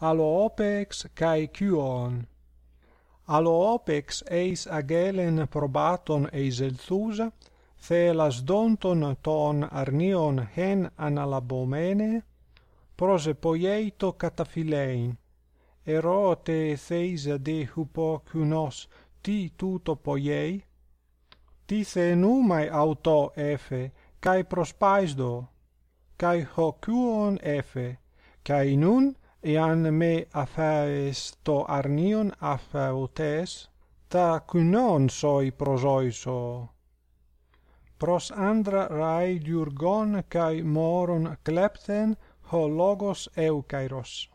Aloopex kai Kyuon. Aloopex eis agelen probaton eis elthusa, thelas donton ton arnion hen analabomene, prosepoieito cataphilein, erote theisa de hupo ti tuto poiei, ti the numai auto efe, kai prospaisdo, kai hokuon efe, kai nun εάν με αφαες το αρνίον αφαωτές, τα kunon σοι προζόησο. Προς andra ραί διουργών καί moron κλέπτεν, ο λόγος eukairos